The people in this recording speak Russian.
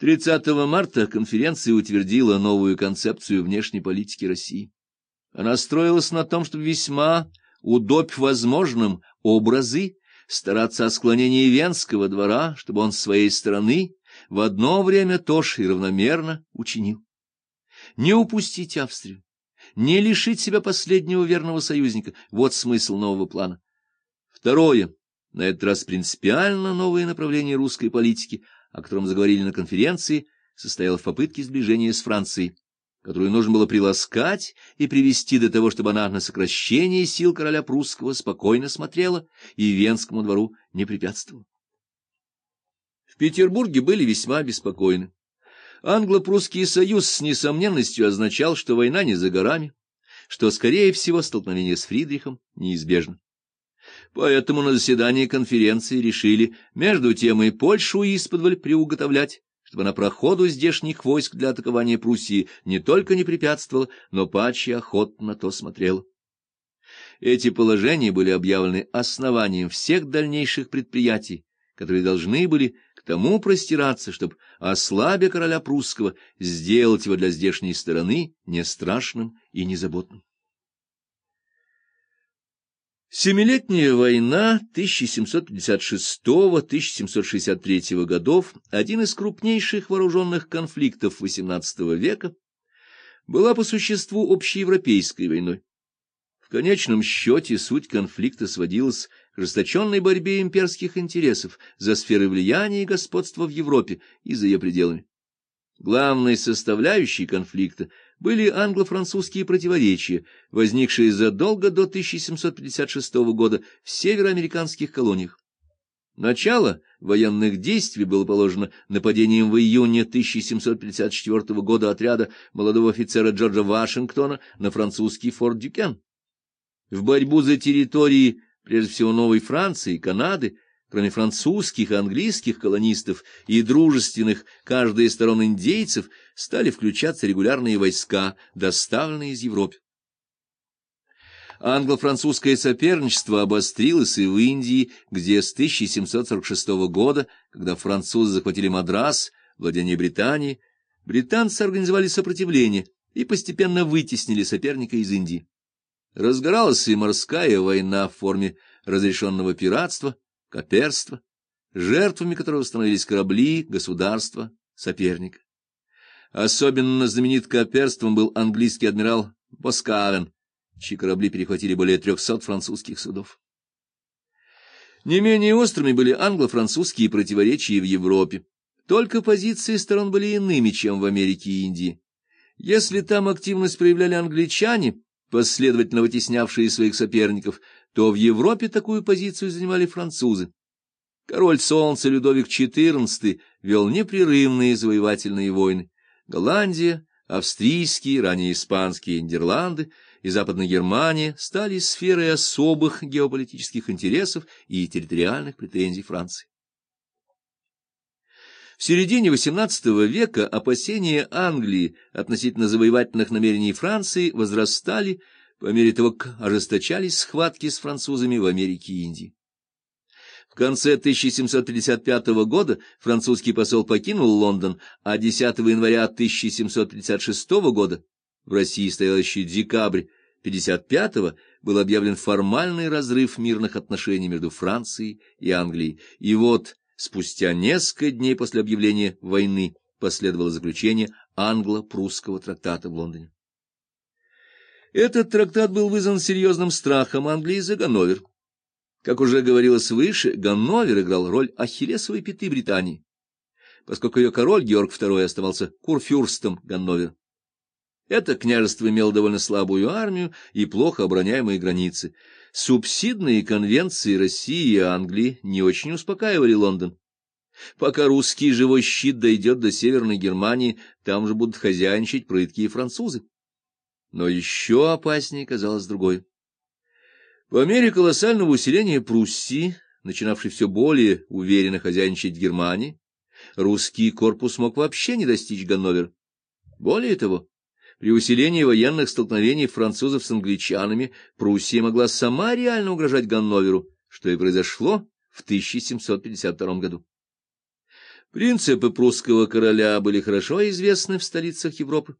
30 марта конференция утвердила новую концепцию внешней политики России. Она строилась на том, чтобы весьма удобь возможным образы стараться о склонении Венского двора, чтобы он с своей стороны в одно время тоже и равномерно учинил. Не упустить Австрию, не лишить себя последнего верного союзника — вот смысл нового плана. Второе, на этот раз принципиально новое направление русской политики, о котором заговорили на конференции, состояло в попытке сближения с Францией которую нужно было приласкать и привести до того, чтобы она на сокращение сил короля прусского спокойно смотрела и Венскому двору не препятствовала. В Петербурге были весьма обеспокоены. Англо-прусский союз с несомненностью означал, что война не за горами, что, скорее всего, столкновение с Фридрихом неизбежно. Поэтому на заседании конференции решили между тем и Польшу исподволь приуготовлять, чтобы на проходу здешних войск для атакования Пруссии не только не препятствовала, но паче охотно то смотрела. Эти положения были объявлены основанием всех дальнейших предприятий, которые должны были к тому простираться, чтобы, ослабя короля прусского, сделать его для здешней стороны не страшным и незаботным. Семилетняя война 1756-1763 годов, один из крупнейших вооруженных конфликтов XVIII века, была по существу общеевропейской войной. В конечном счете суть конфликта сводилась к расточенной борьбе имперских интересов за сферы влияния и господства в Европе и за ее пределами. Главной составляющей конфликта были англо-французские противоречия, возникшие задолго до 1756 года в североамериканских колониях. Начало военных действий было положено нападением в июне 1754 года отряда молодого офицера Джорджа Вашингтона на французский форт Дюкен. В борьбу за территории, прежде всего Новой Франции и Канады, Кроме французских и английских колонистов и дружественных каждой из сторон индейцев, стали включаться регулярные войска, доставленные из Европы. Англо-французское соперничество обострилось и в Индии, где с 1746 года, когда французы захватили Мадрас, владение Британии, британцы организовали сопротивление и постепенно вытеснили соперника из Индии. Разгоралась и морская война в форме разрешенного пиратства, коперство, жертвами которого становились корабли, государства, соперника. Особенно знаменит коперством был английский адмирал Боскавен, чьи корабли перехватили более трехсот французских судов. Не менее острыми были англо-французские противоречия в Европе. Только позиции сторон были иными, чем в Америке и Индии. Если там активность проявляли англичане, последовательно вытеснявшие своих соперников, то в Европе такую позицию занимали французы. Король Солнца Людовик XIV вел непрерывные завоевательные войны. Голландия, австрийские, ранее испанские Нидерланды и Западная Германия стали сферой особых геополитических интересов и территориальных претензий Франции. В середине XVIII века опасения Англии относительно завоевательных намерений Франции возрастали по мере того, как ожесточались схватки с французами в Америке и Индии. В конце 1735 года французский посол покинул Лондон, а 10 января 1756 года, в России стоял еще декабрь 55 был объявлен формальный разрыв мирных отношений между Францией и Англией. И вот, спустя несколько дней после объявления войны, последовало заключение англо-прусского трактата в Лондоне. Этот трактат был вызван серьезным страхом Англии за Ганновер. Как уже говорилось выше, Ганновер играл роль ахиллесовой пяты Британии, поскольку ее король Георг II оставался курфюрстом Ганновер. Это княжество имело довольно слабую армию и плохо обороняемые границы. Субсидные конвенции России и Англии не очень успокаивали Лондон. Пока русский живой щит дойдет до Северной Германии, там же будут хозяйничать прыткие французы. Но еще опаснее казалось другое. По мере колоссального усиления Пруссии, начинавшей все более уверенно хозяйничать в Германии, русский корпус мог вообще не достичь Ганновера. Более того, при усилении военных столкновений французов с англичанами Пруссия могла сама реально угрожать Ганноверу, что и произошло в 1752 году. Принципы прусского короля были хорошо известны в столицах Европы.